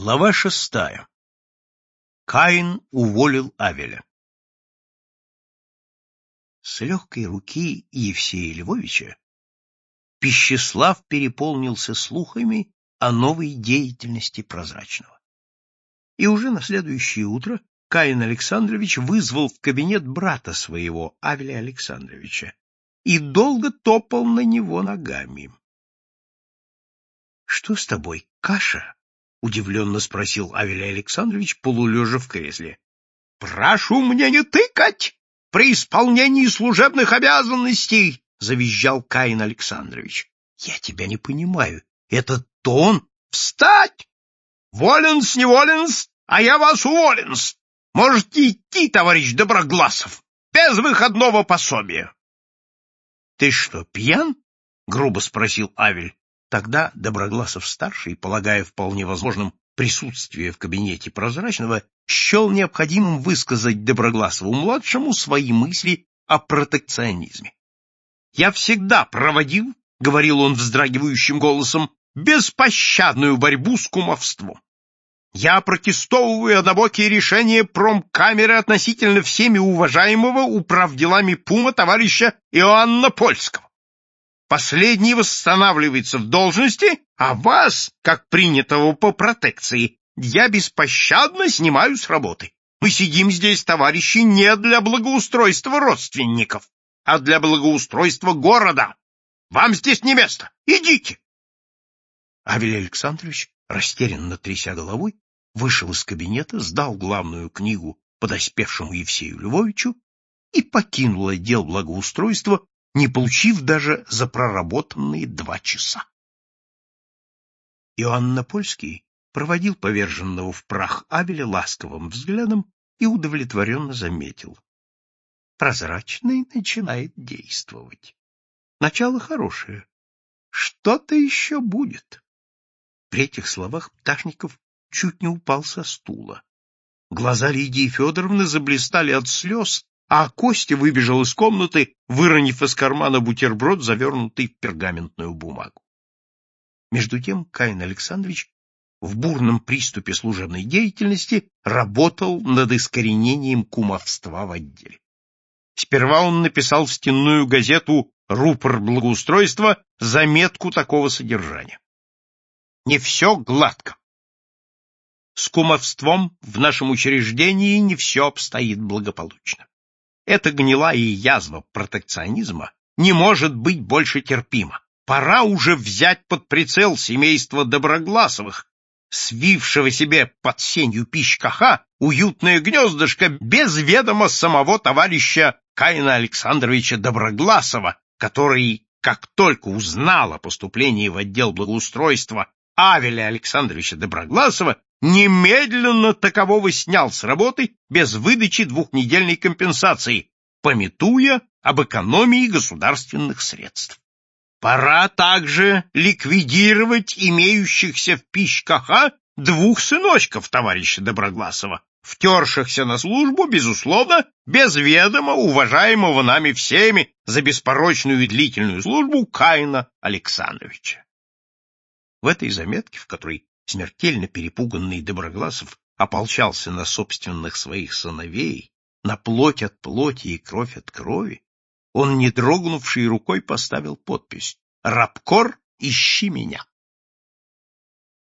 Глава шестая. Каин уволил Авеля. С легкой руки Евсея Львовича Пищеслав переполнился слухами о новой деятельности прозрачного. И уже на следующее утро Каин Александрович вызвал в кабинет брата своего, Авеля Александровича, и долго топал на него ногами. — Что с тобой, каша? — удивленно спросил Авелий Александрович, полулежа в кресле. — Прошу мне не тыкать при исполнении служебных обязанностей! — завизжал Каин Александрович. — Я тебя не понимаю. Это тон? Встать! Воленс, не воленс, а я вас уволенс. Можете идти, товарищ Доброгласов, без выходного пособия. — Ты что, пьян? — грубо спросил Авель. Тогда Доброгласов-старший, полагая вполне возможным присутствие в кабинете прозрачного, счел необходимым высказать Доброгласову-младшему свои мысли о протекционизме. «Я всегда проводил, — говорил он вздрагивающим голосом, — беспощадную борьбу с кумовством. Я протестовываю однобокие решения промкамеры относительно всеми уважаемого управделами Пума товарища Иоанна Польского. Последний восстанавливается в должности, а вас, как принятого по протекции, я беспощадно снимаю с работы. Мы сидим здесь, товарищи, не для благоустройства родственников, а для благоустройства города. Вам здесь не место. Идите. Авелий Александрович, растерянно тряся головой, вышел из кабинета, сдал главную книгу подоспевшему Евсею Львовичу и покинул отдел благоустройства не получив даже за проработанные два часа. Иоанн Польский проводил поверженного в прах Авеля ласковым взглядом и удовлетворенно заметил. Прозрачный начинает действовать. Начало хорошее. Что-то еще будет. При этих словах Пташников чуть не упал со стула. Глаза Лидии Федоровны заблистали от слез, а Костя выбежал из комнаты, выронив из кармана бутерброд, завернутый в пергаментную бумагу. Между тем Каин Александрович в бурном приступе служебной деятельности работал над искоренением кумовства в отделе. Сперва он написал в стенную газету «Рупор благоустройства» заметку такого содержания. Не все гладко. С кумовством в нашем учреждении не все обстоит благополучно. Эта гнилая язва протекционизма не может быть больше терпима. Пора уже взять под прицел семейство Доброгласовых, свившего себе под сенью пищкаха уютное гнездышко без ведома самого товарища Каина Александровича Доброгласова, который, как только узнал о поступлении в отдел благоустройства Авеля Александровича Доброгласова, немедленно такового снял с работы без выдачи двухнедельной компенсации, пометуя об экономии государственных средств. Пора также ликвидировать имеющихся в Пищкаха двух сыночков товарища Доброгласова, втершихся на службу, безусловно, без ведома уважаемого нами всеми за беспорочную и длительную службу Каина Александровича. В этой заметке, в которой смертельно перепуганный Доброгласов ополчался на собственных своих сыновей, на плоть от плоти и кровь от крови, он, не дрогнувшей рукой, поставил подпись «Рабкор, ищи меня».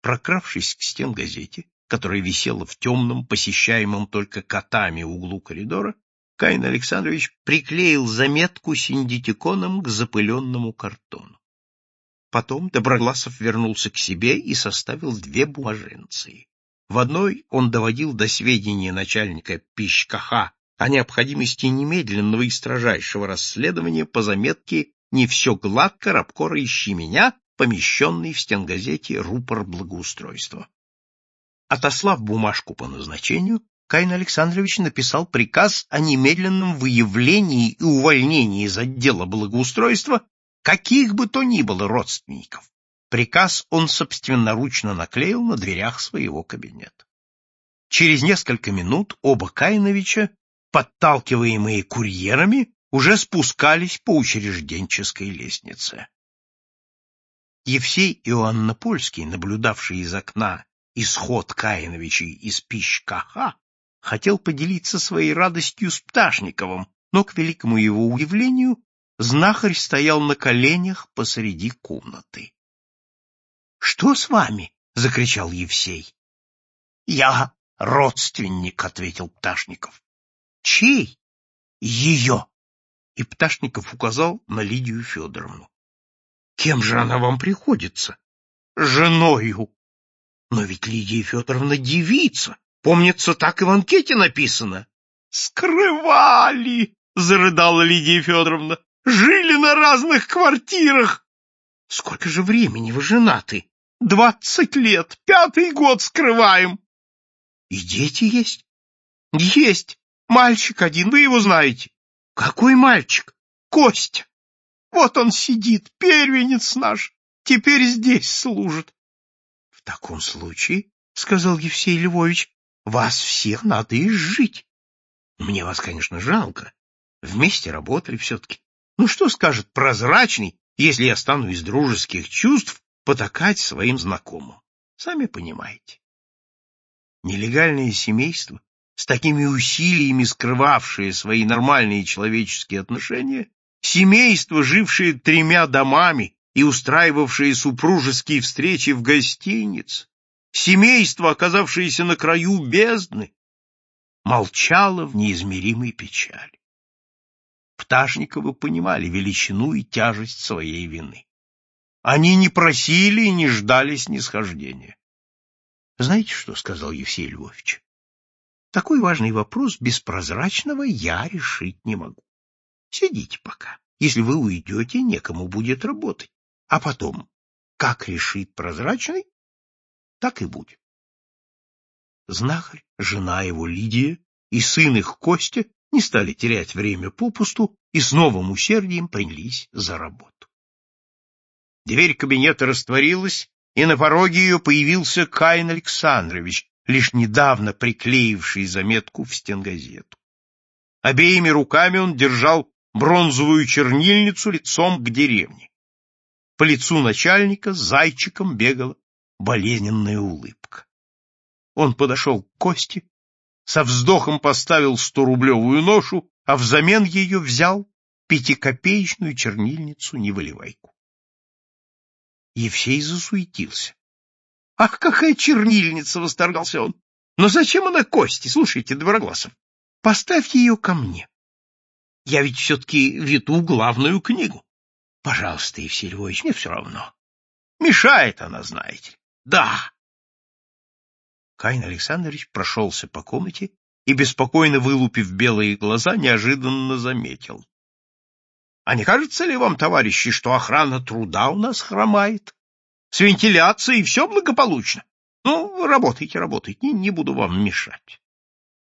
Прокравшись к стен газете, которая висела в темном, посещаемом только котами углу коридора, Каин Александрович приклеил заметку синдитиконом к запыленному картону. Потом Доброгласов вернулся к себе и составил две бумаженции. В одной он доводил до сведения начальника Пищкаха о необходимости немедленного и строжайшего расследования по заметке «Не все гладко, Рабкора, ищи меня», помещенной в стенгазете «Рупор благоустройства». Отослав бумажку по назначению, Каин Александрович написал приказ о немедленном выявлении и увольнении из отдела благоустройства каких бы то ни было родственников. Приказ он собственноручно наклеил на дверях своего кабинета. Через несколько минут оба Кайновича, подталкиваемые курьерами, уже спускались по учрежденческой лестнице. Евсей Иоаннопольский, наблюдавший из окна исход Каиновичей из Пищкаха, хотел поделиться своей радостью с Пташниковым, но, к великому его удивлению, знахарь стоял на коленях посреди комнаты. — Что с вами? — закричал Евсей. — Я родственник, — ответил Пташников. — Чей? — Ее. И Пташников указал на Лидию Федоровну. — Кем же она вам приходится? — Женою. — Но ведь Лидия Федоровна девица. Помнится, так и в анкете написано. — Скрывали, — зарыдала Лидия Федоровна. — Жили на разных квартирах. — Сколько же времени вы женаты? — Двадцать лет. Пятый год скрываем. — И дети есть? — Есть. Мальчик один, вы его знаете. — Какой мальчик? — Костя. Вот он сидит, первенец наш, теперь здесь служит. — В таком случае, — сказал Евсей Львович, — вас всех надо изжить. Мне вас, конечно, жалко. Вместе работали все-таки. Ну что скажет прозрачный, если я стану из дружеских чувств потакать своим знакомым? Сами понимаете. Нелегальное семейство, с такими усилиями скрывавшее свои нормальные человеческие отношения, семейство, жившее тремя домами и устраивавшее супружеские встречи в гостинице, семейство, оказавшееся на краю бездны, молчало в неизмеримой печали. Пташниковы понимали величину и тяжесть своей вины. Они не просили и не ждали снисхождения. — Знаете что, — сказал Евсей Львович, — такой важный вопрос без прозрачного я решить не могу. Сидите пока. Если вы уйдете, некому будет работать. А потом, как решит прозрачный, так и будет. Знахарь, жена его Лидия и сын их Костя не стали терять время попусту и с новым усердием принялись за работу. Дверь кабинета растворилась, и на пороге ее появился Каин Александрович, лишь недавно приклеивший заметку в стенгазету. Обеими руками он держал бронзовую чернильницу лицом к деревне. По лицу начальника зайчиком бегала болезненная улыбка. Он подошел к Косте, со вздохом поставил сторублевую ношу, а взамен ее взял пятикопеечную чернильницу-невыливайку. Евсей засуетился. — Ах, какая чернильница! — восторгался он. — Но зачем она Кости? Слушайте, Доброгласов, поставьте ее ко мне. Я ведь все-таки веду главную книгу. Пожалуйста, Евсей Львович, мне все равно. Мешает она, знаете. Да. Каин Александрович прошелся по комнате и, беспокойно вылупив белые глаза, неожиданно заметил. — А не кажется ли вам, товарищи, что охрана труда у нас хромает? С вентиляцией все благополучно. Ну, работайте, работайте, не, не буду вам мешать.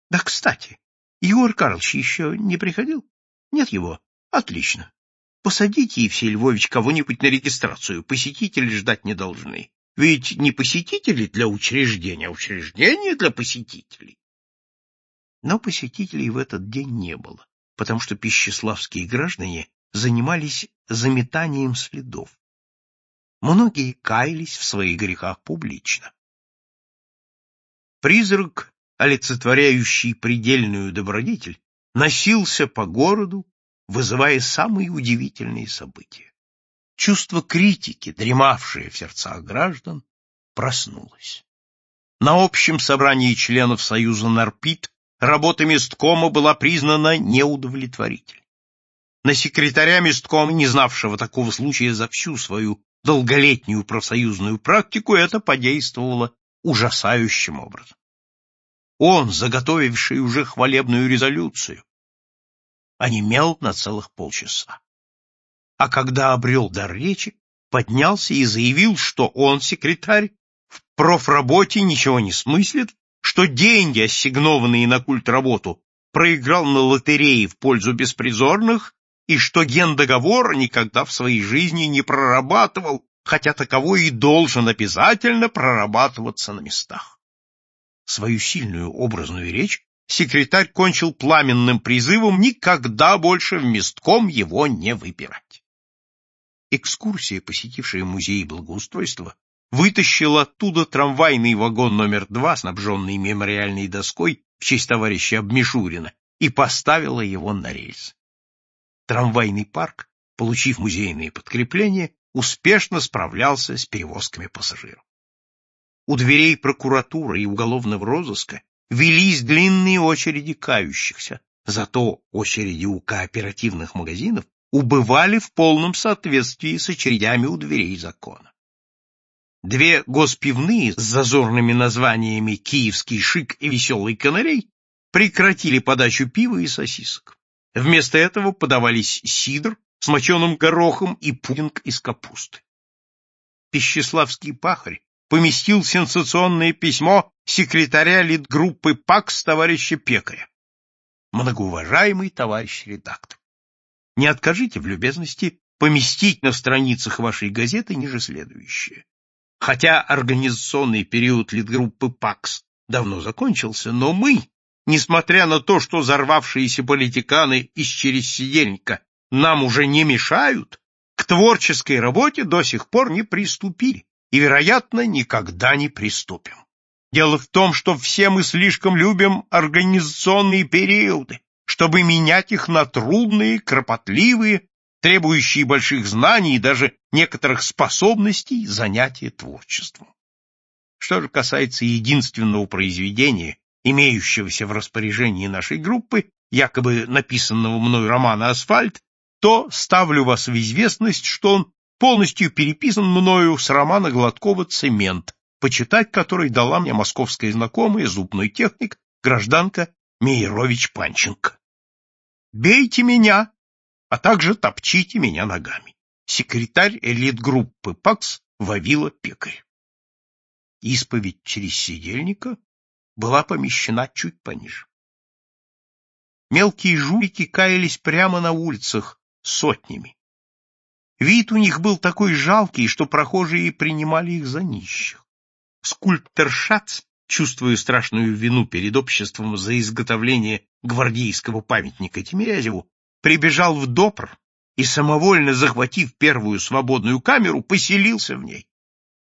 Да, кстати, Егор Карлович еще не приходил? Нет его? Отлично. Посадите, Евсей Львович, кого-нибудь на регистрацию. Посетители ждать не должны. Ведь не посетители для учреждения, а учреждение для посетителей. Но посетителей в этот день не было, потому что пищеславские граждане занимались заметанием следов. Многие каялись в своих грехах публично. Призрак, олицетворяющий предельную добродетель, носился по городу, вызывая самые удивительные события. Чувство критики, дремавшее в сердцах граждан, проснулось. На общем собрании членов Союза Нарпит работа месткома была признана неудовлетворительной. На секретаря месткома, не знавшего такого случая за всю свою долголетнюю профсоюзную практику, это подействовало ужасающим образом. Он, заготовивший уже хвалебную резолюцию, онемел на целых полчаса. А когда обрел дар речи, поднялся и заявил, что он, секретарь, в профработе ничего не смыслит, что деньги, ассигнованные на культ работу, проиграл на лотерее в пользу беспризорных, и что гендоговор никогда в своей жизни не прорабатывал, хотя таковой и должен обязательно прорабатываться на местах. Свою сильную образную речь секретарь кончил пламенным призывом никогда больше в местком его не выбирать. Экскурсия, посетившая музей благоустройства, вытащил оттуда трамвайный вагон номер два, снабженный мемориальной доской в честь товарища Обмешурина, и поставила его на рельс. Трамвайный парк, получив музейные подкрепления, успешно справлялся с перевозками пассажиров. У дверей прокуратуры и уголовного розыска велись длинные очереди кающихся, зато очереди у кооперативных магазинов убывали в полном соответствии с очередями у дверей закона. Две госпивные с зазорными названиями «Киевский шик» и «Веселый канарей» прекратили подачу пива и сосисок. Вместо этого подавались сидр с моченым горохом и пудинг из капусты. Пищеславский пахарь поместил сенсационное письмо секретаря литгруппы ПАКС товарища Пекаря. Многоуважаемый товарищ редактор, не откажите в любезности поместить на страницах вашей газеты ниже следующее. Хотя организационный период литгруппы ПАКС давно закончился, но мы, несмотря на то, что взорвавшиеся политиканы из чересидельника нам уже не мешают, к творческой работе до сих пор не приступили и, вероятно, никогда не приступим. Дело в том, что все мы слишком любим организационные периоды, чтобы менять их на трудные, кропотливые, требующие больших знаний и даже некоторых способностей занятия творчеством. Что же касается единственного произведения, имеющегося в распоряжении нашей группы, якобы написанного мной романа «Асфальт», то ставлю вас в известность, что он полностью переписан мною с романа Гладкова «Цемент», почитать который дала мне московская знакомая, зубной техник, гражданка Мейерович Панченко. Бейте меня, а также топчите меня ногами. Секретарь элит-группы ПАКС Вавила Пекарь. Исповедь через сидельника была помещена чуть пониже. Мелкие жулики каялись прямо на улицах, сотнями. Вид у них был такой жалкий, что прохожие принимали их за нищих. Скульптор Шац, чувствуя страшную вину перед обществом за изготовление гвардейского памятника Тимирязеву, прибежал в Допр и, самовольно захватив первую свободную камеру, поселился в ней.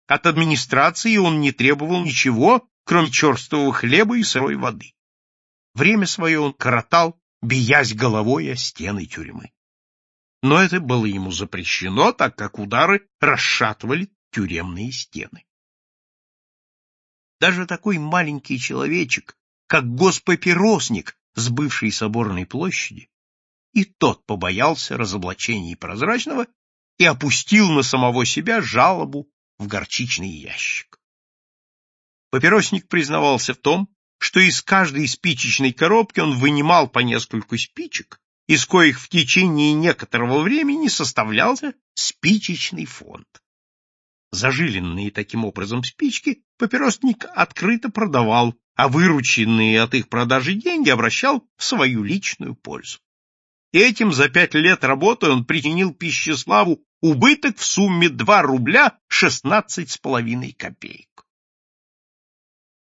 От администрации он не требовал ничего, кроме черствого хлеба и сырой воды. Время свое он коротал, биясь головой о стены тюрьмы но это было ему запрещено, так как удары расшатывали тюремные стены. Даже такой маленький человечек, как госпапиросник с бывшей соборной площади, и тот побоялся разоблачений прозрачного и опустил на самого себя жалобу в горчичный ящик. Папиросник признавался в том, что из каждой спичечной коробки он вынимал по нескольку спичек из коих в течение некоторого времени составлялся спичечный фонд. Зажиленные таким образом спички папиросник открыто продавал, а вырученные от их продажи деньги обращал в свою личную пользу. Этим за пять лет работы он причинил Пищеславу убыток в сумме 2 рубля 16 с половиной копеек.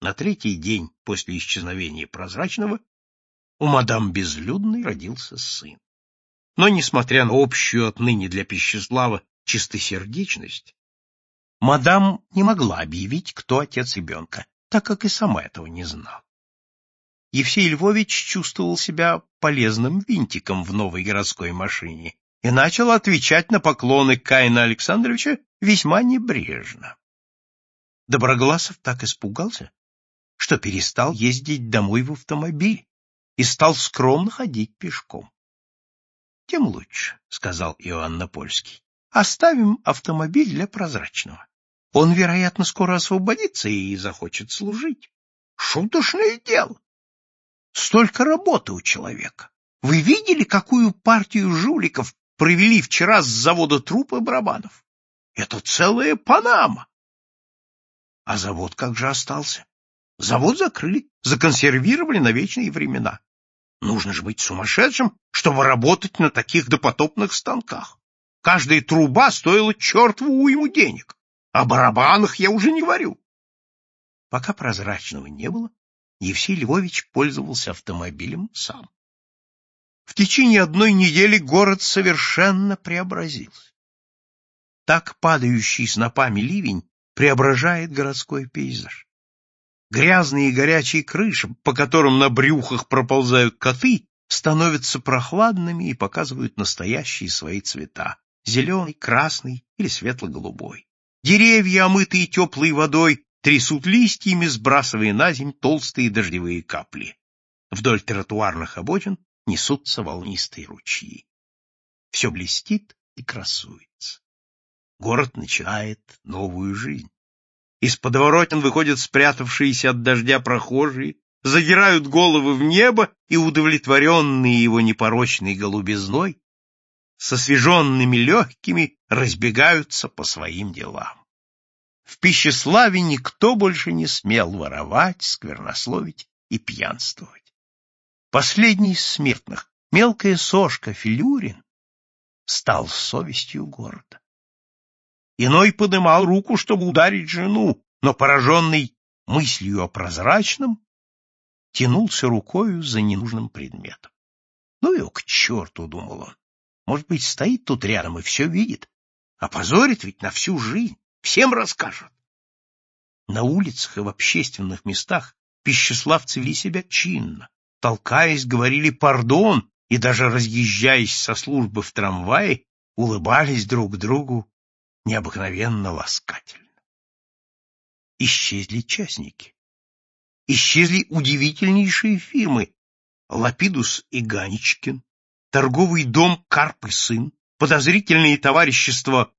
На третий день после исчезновения прозрачного у мадам Безлюдной родился сын. Но, несмотря на общую отныне для Пищеслава чистосердечность, мадам не могла объявить, кто отец ребенка, так как и сама этого не знала. Евсей Львович чувствовал себя полезным винтиком в новой городской машине и начал отвечать на поклоны Каина Александровича весьма небрежно. Доброгласов так испугался, что перестал ездить домой в автомобиль и стал скромно ходить пешком. — Тем лучше, — сказал Иоанн Напольский. — Оставим автомобиль для прозрачного. Он, вероятно, скоро освободится и захочет служить. Шуточное дело. Столько работы у человека. Вы видели, какую партию жуликов провели вчера с завода трупы барабанов? Это целая Панама. А завод как же остался? Завод закрыли, законсервировали на вечные времена. Нужно же быть сумасшедшим, чтобы работать на таких допотопных станках. Каждая труба стоила чертову уйму денег. О барабанах я уже не говорю. Пока прозрачного не было, Евсей Львович пользовался автомобилем сам. В течение одной недели город совершенно преобразился. Так падающий снопами ливень преображает городской пейзаж. Грязные и горячие крыши, по которым на брюхах проползают коты, становятся прохладными и показывают настоящие свои цвета — зеленый, красный или светло-голубой. Деревья, омытые теплой водой, трясут листьями, сбрасывая на земь толстые дождевые капли. Вдоль тротуарных обочин несутся волнистые ручьи. Все блестит и красуется. Город начинает новую жизнь. Из подворотен выходят спрятавшиеся от дождя прохожие, задирают головы в небо и, удовлетворенные его непорочной голубизной, с освеженными легкими разбегаются по своим делам. В пищеславе никто больше не смел воровать, сквернословить и пьянствовать. Последний из смертных, мелкая сошка Филюрин, стал совестью города. Иной подымал руку, чтобы ударить жену, но, пораженный мыслью о прозрачном, тянулся рукою за ненужным предметом. Ну его к черту, — думал он. Может быть, стоит тут рядом и все видит. Опозорит ведь на всю жизнь, всем расскажет. На улицах и в общественных местах пищеславцы вели себя чинно, толкаясь, говорили «пардон» и даже разъезжаясь со службы в трамвае, улыбались друг другу необыкновенно ласкательно. Исчезли частники. Исчезли удивительнейшие фирмы Лапидус и Ганечкин, торговый дом Карп и сын, подозрительные товарищества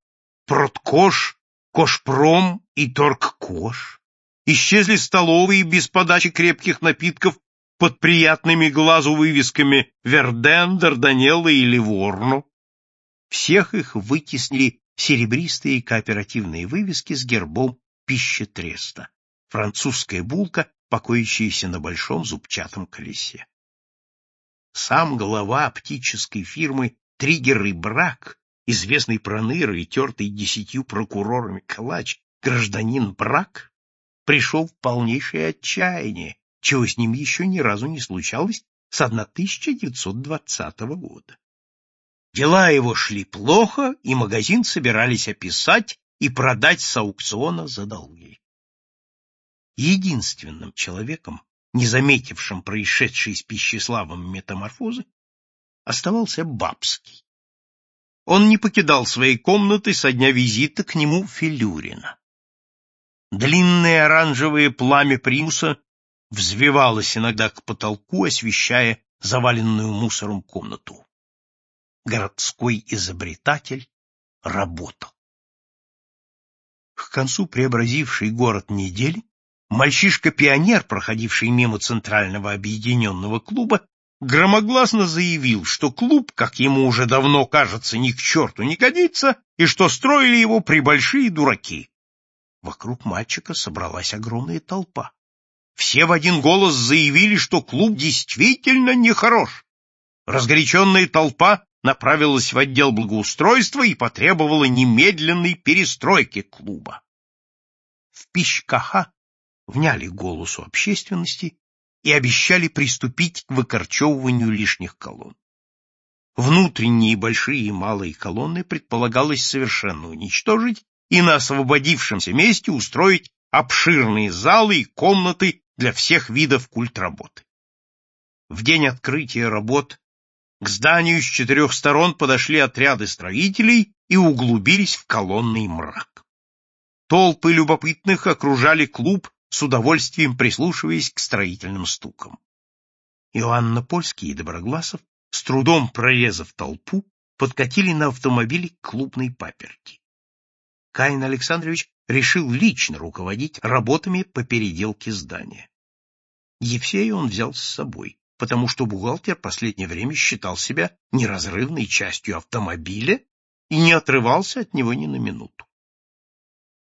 Проткош, Кошпром и Торгкош. Исчезли столовые без подачи крепких напитков под приятными глазу вывесками Верден, Дарданелло и Ливорно. Всех их вытеснили серебристые кооперативные вывески с гербом пищетреста, французская булка, покоящаяся на большом зубчатом колесе. Сам глава оптической фирмы «Триггер и брак», известный проныра и тертый десятью прокурорами калач, гражданин Брак, пришел в полнейшее отчаяние, чего с ним еще ни разу не случалось с 1920 года. Дела его шли плохо, и магазин собирались описать и продать с аукциона за долги. Единственным человеком, не заметившим происшедшей с Пищеславом метаморфозы, оставался Бабский. Он не покидал своей комнаты со дня визита к нему Филюрина. Длинное оранжевое пламя примуса взвивалось иногда к потолку, освещая заваленную мусором комнату городской изобретатель, работал. К концу преобразивший город недели мальчишка-пионер, проходивший мимо Центрального объединенного клуба, громогласно заявил, что клуб, как ему уже давно кажется, ни к черту не годится, и что строили его прибольшие дураки. Вокруг мальчика собралась огромная толпа. Все в один голос заявили, что клуб действительно нехорош. Разгоряченная толпа направилась в отдел благоустройства и потребовала немедленной перестройки клуба. В Пищкаха вняли голосу общественности и обещали приступить к выкорчевыванию лишних колонн. Внутренние большие и малые колонны предполагалось совершенно уничтожить и на освободившемся месте устроить обширные залы и комнаты для всех видов культработы. В день открытия работ к зданию с четырех сторон подошли отряды строителей и углубились в колонный мрак. Толпы любопытных окружали клуб, с удовольствием прислушиваясь к строительным стукам. Иоанна Польский и Доброгласов, с трудом прорезав толпу, подкатили на автомобиле к клубной паперти. Каин Александрович решил лично руководить работами по переделке здания. Евсея он взял с собой потому что бухгалтер последнее время считал себя неразрывной частью автомобиля и не отрывался от него ни на минуту.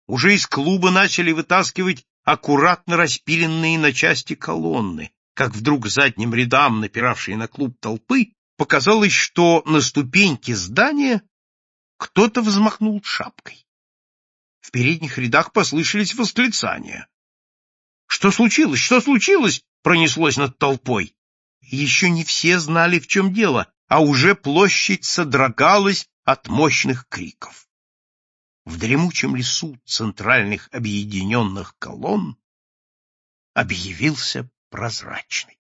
Уже из клуба начали вытаскивать аккуратно распиленные на части колонны, как вдруг задним рядам, напиравшие на клуб толпы, показалось, что на ступеньке здания кто-то взмахнул шапкой. В передних рядах послышались восклицания. «Что случилось? Что случилось?» — пронеслось над толпой. Еще не все знали, в чем дело, а уже площадь содрогалась от мощных криков. В дремучем лесу центральных объединенных колонн объявился прозрачный.